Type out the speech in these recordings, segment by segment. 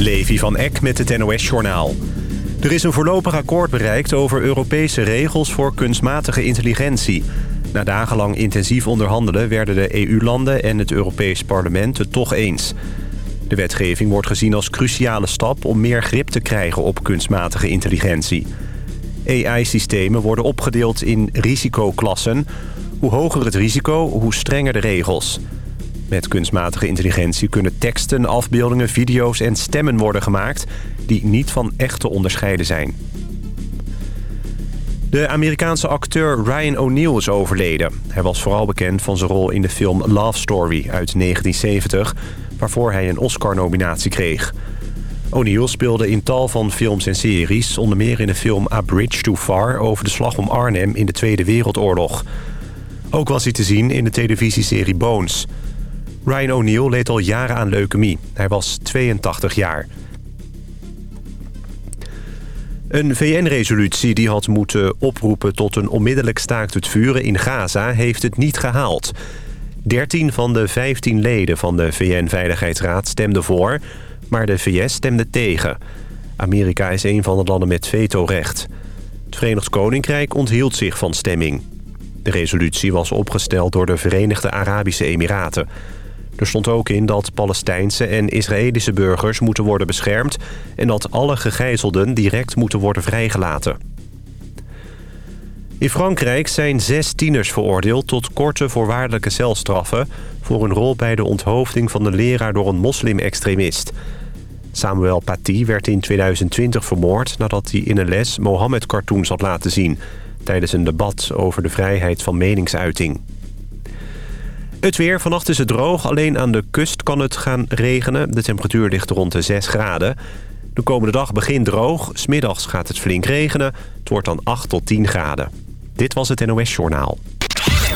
Levi van Eck met het NOS-journaal. Er is een voorlopig akkoord bereikt over Europese regels voor kunstmatige intelligentie. Na dagenlang intensief onderhandelen werden de EU-landen en het Europees Parlement het toch eens. De wetgeving wordt gezien als cruciale stap om meer grip te krijgen op kunstmatige intelligentie. AI-systemen worden opgedeeld in risicoklassen. Hoe hoger het risico, hoe strenger de regels. Met kunstmatige intelligentie kunnen teksten, afbeeldingen, video's en stemmen worden gemaakt... die niet van echt te onderscheiden zijn. De Amerikaanse acteur Ryan O'Neal is overleden. Hij was vooral bekend van zijn rol in de film Love Story uit 1970... waarvoor hij een Oscar-nominatie kreeg. O'Neal speelde in tal van films en series... onder meer in de film A Bridge Too Far over de slag om Arnhem in de Tweede Wereldoorlog. Ook was hij te zien in de televisieserie Bones... Ryan O'Neill leed al jaren aan leukemie. Hij was 82 jaar. Een VN-resolutie die had moeten oproepen tot een onmiddellijk staakt het vuren in Gaza... heeft het niet gehaald. 13 van de 15 leden van de VN-veiligheidsraad stemden voor... maar de VS stemde tegen. Amerika is een van de landen met vetorecht. Het Verenigd Koninkrijk onthield zich van stemming. De resolutie was opgesteld door de Verenigde Arabische Emiraten... Er stond ook in dat Palestijnse en Israëlische burgers moeten worden beschermd... en dat alle gegijzelden direct moeten worden vrijgelaten. In Frankrijk zijn zes tieners veroordeeld tot korte voorwaardelijke celstraffen... voor een rol bij de onthoofding van de leraar door een moslim-extremist. Samuel Paty werd in 2020 vermoord nadat hij in een les Mohammed-cartoons had laten zien... tijdens een debat over de vrijheid van meningsuiting. Het weer. Vannacht is het droog. Alleen aan de kust kan het gaan regenen. De temperatuur ligt rond de 6 graden. De komende dag begint droog. Smiddags gaat het flink regenen. Het wordt dan 8 tot 10 graden. Dit was het NOS Journaal.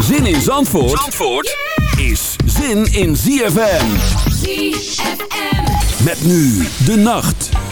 Zin in Zandvoort, Zandvoort is zin in ZFM. ZFM. Met nu de nacht.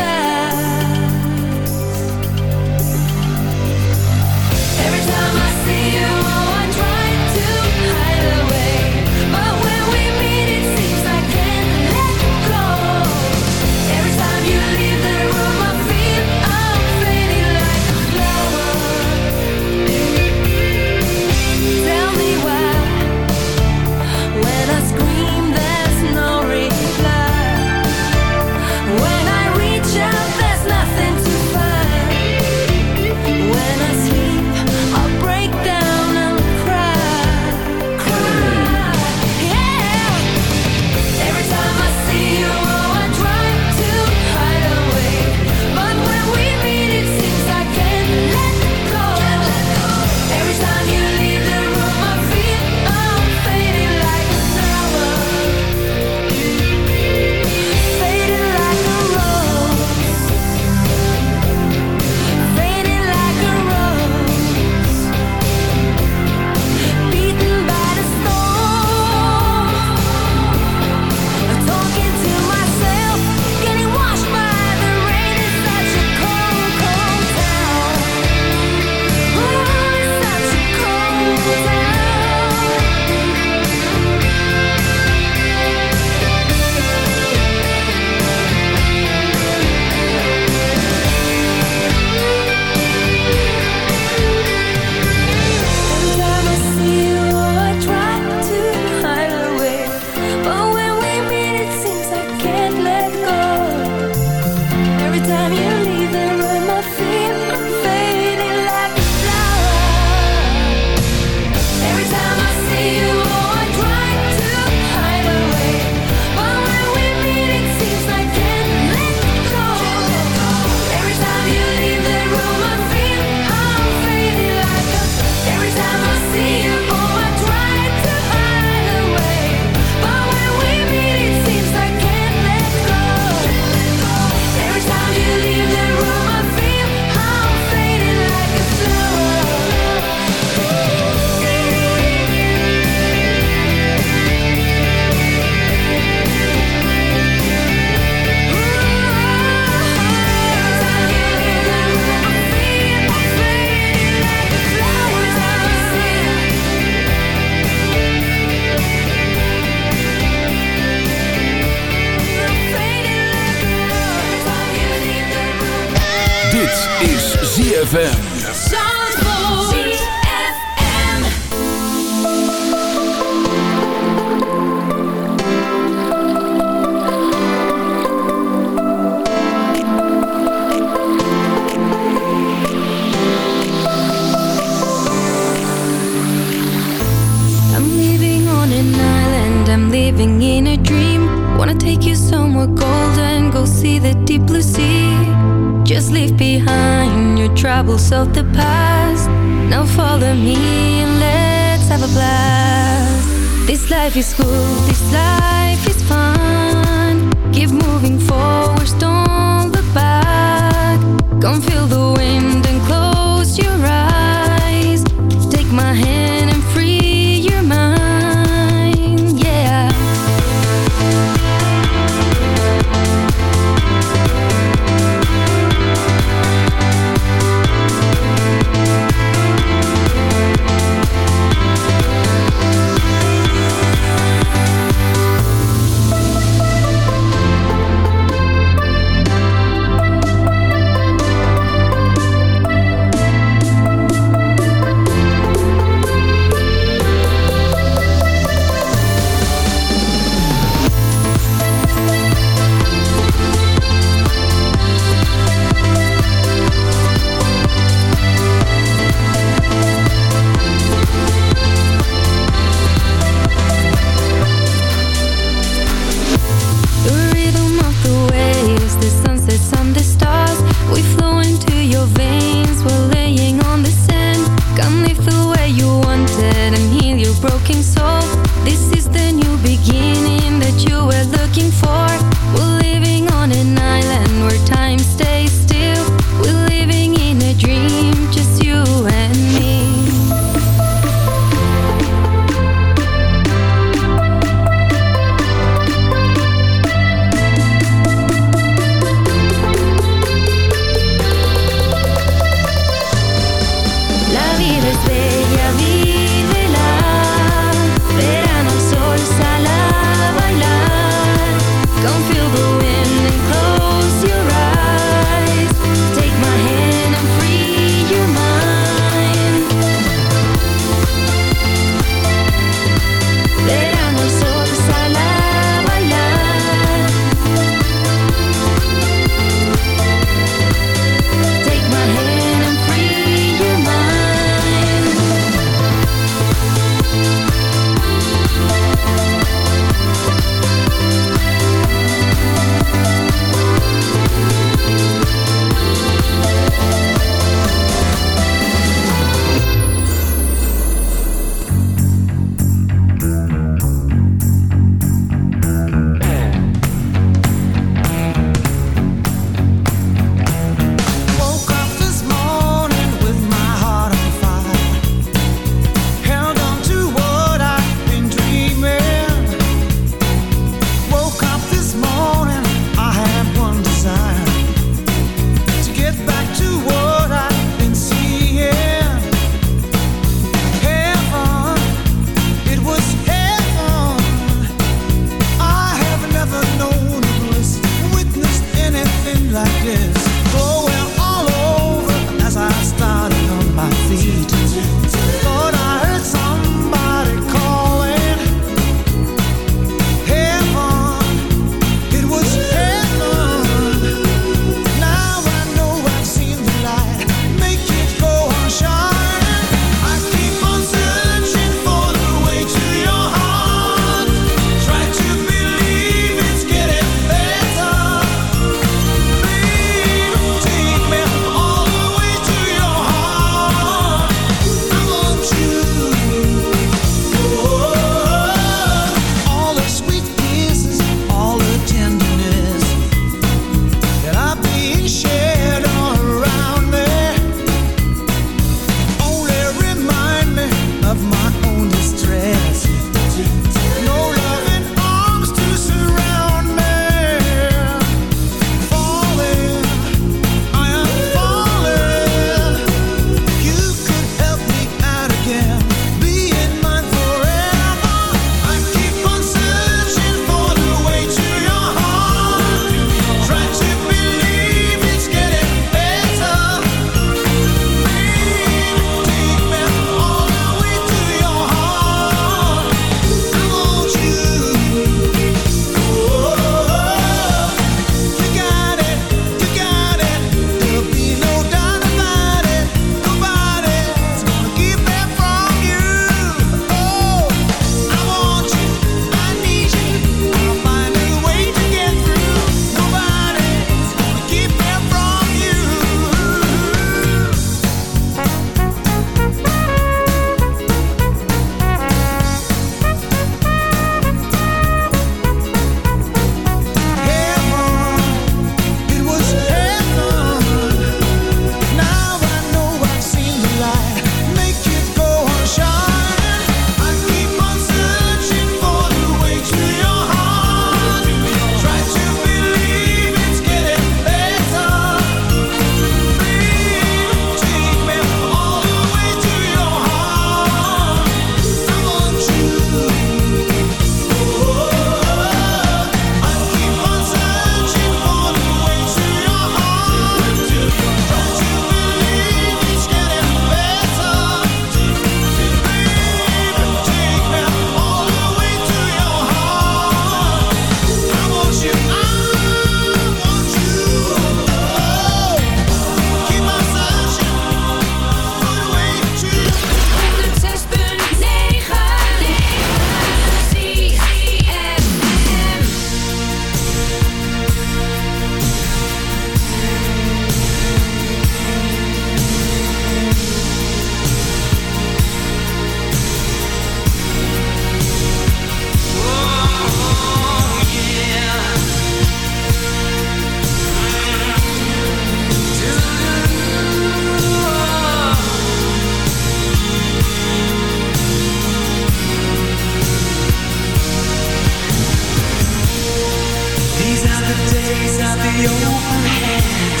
out the open hand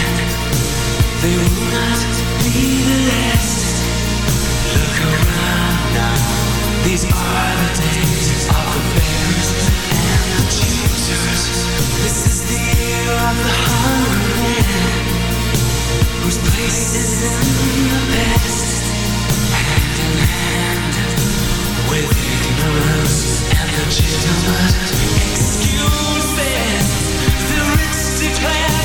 They will not be the last. Look around now. These are the days of the bearers and the choosers This is the year of the hungry man Whose place is in the best. Hand in hand with ignorance and legitimate excuses declare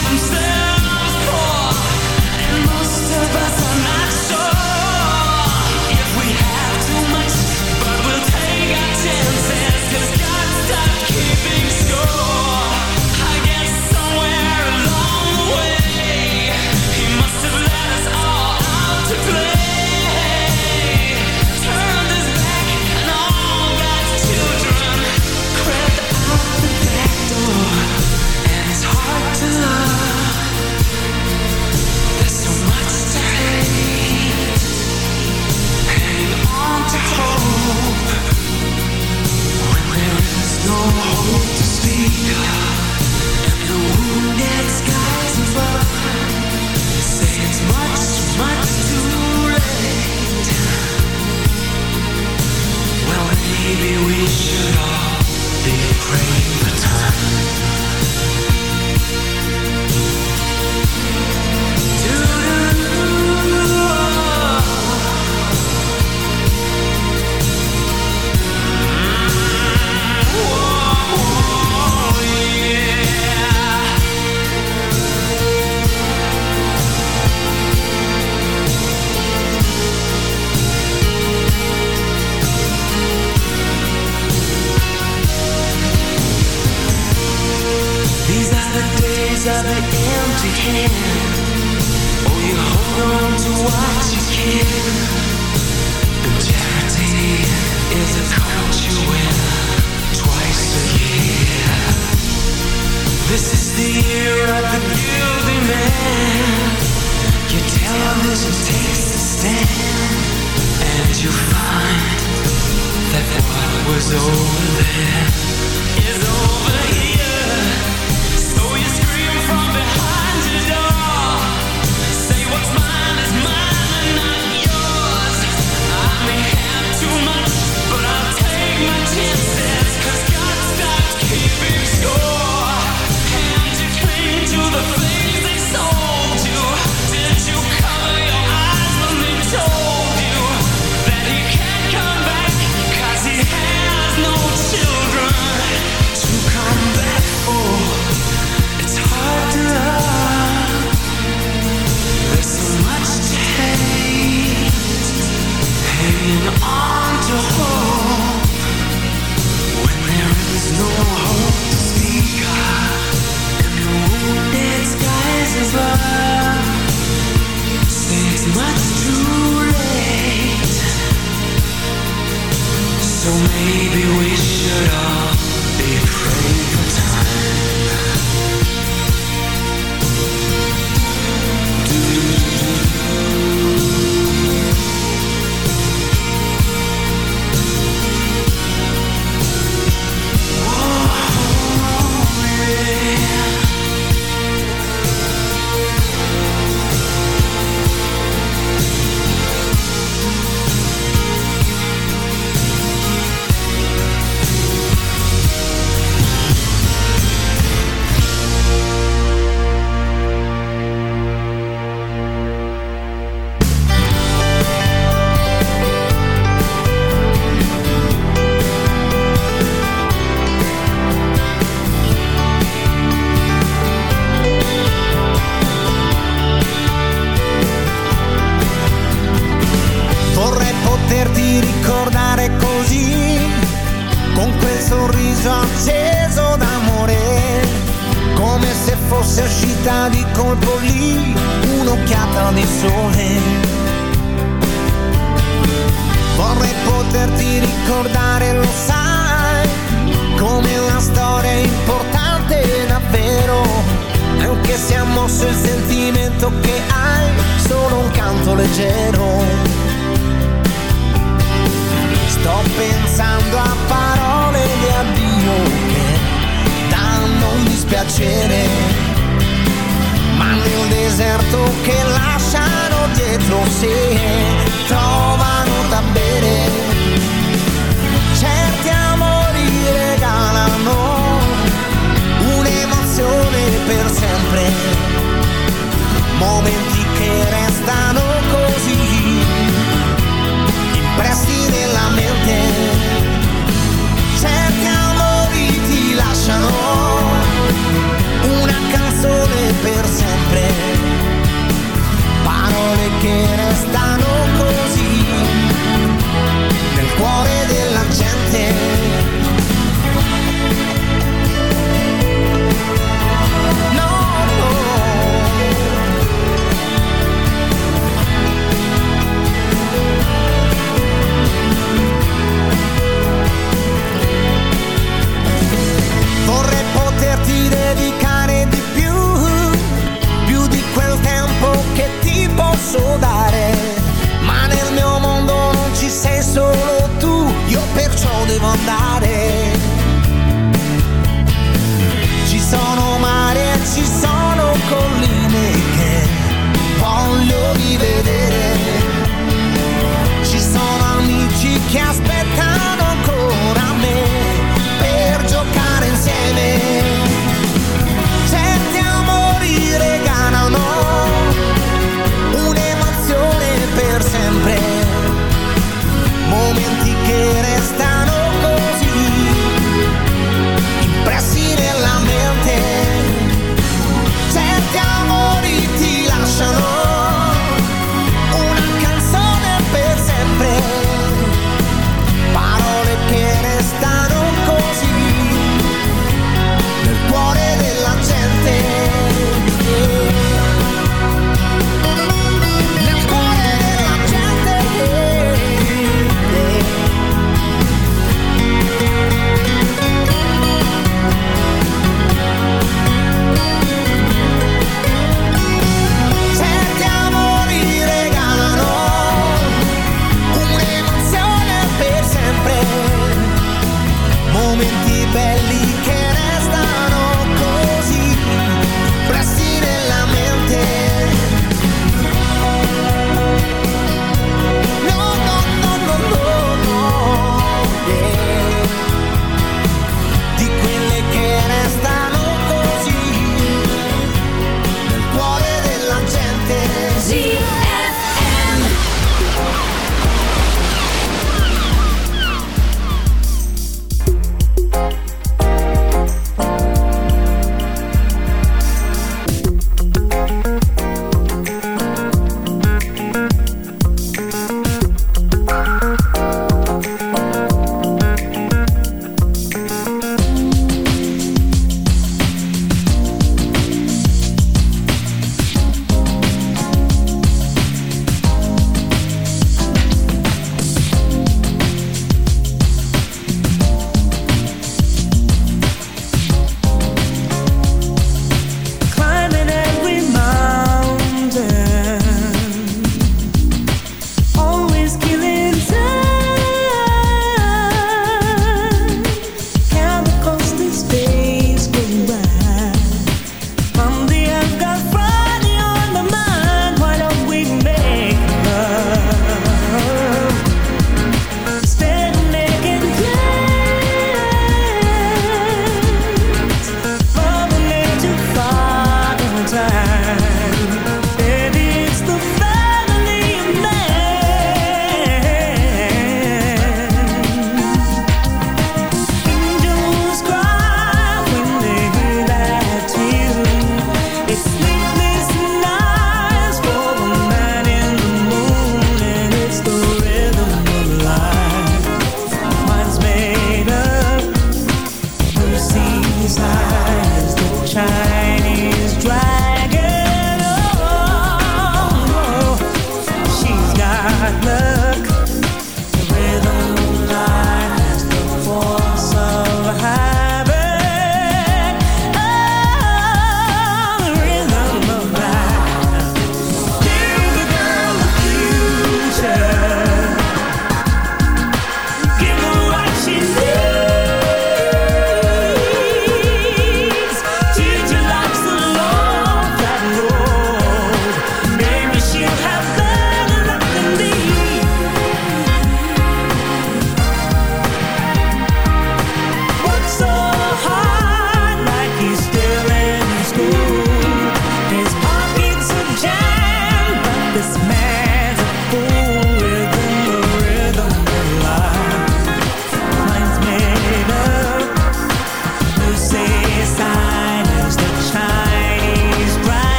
Maybe we should all be praying.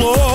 flor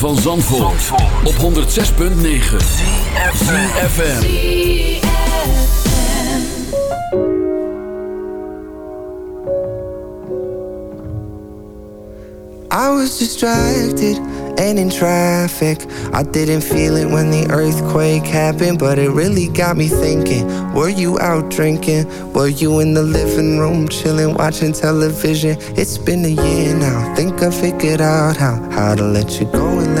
van Zandvoort, op 106.9 CFFM I was distracted and in traffic. I didn't feel it when the earthquake happened But it really got me thinking. Were you out drinking? Were you in the living room chilling watching television? It's been a year now. Think I figured out how How to let you go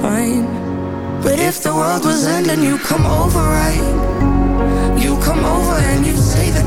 fine. But if the world was ending, you come over right? You come over and you say that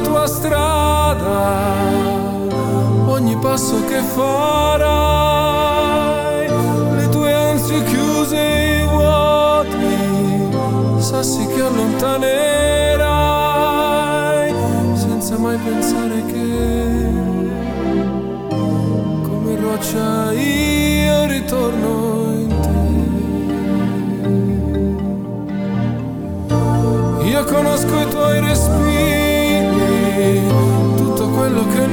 tua strada, ogni passo che farai, le tue ansie chiuse e vuoti, sassi che allontanerai, senza mai pensare che come roccia io ritorno. in te. Io conosco i tuoi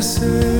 esquecer.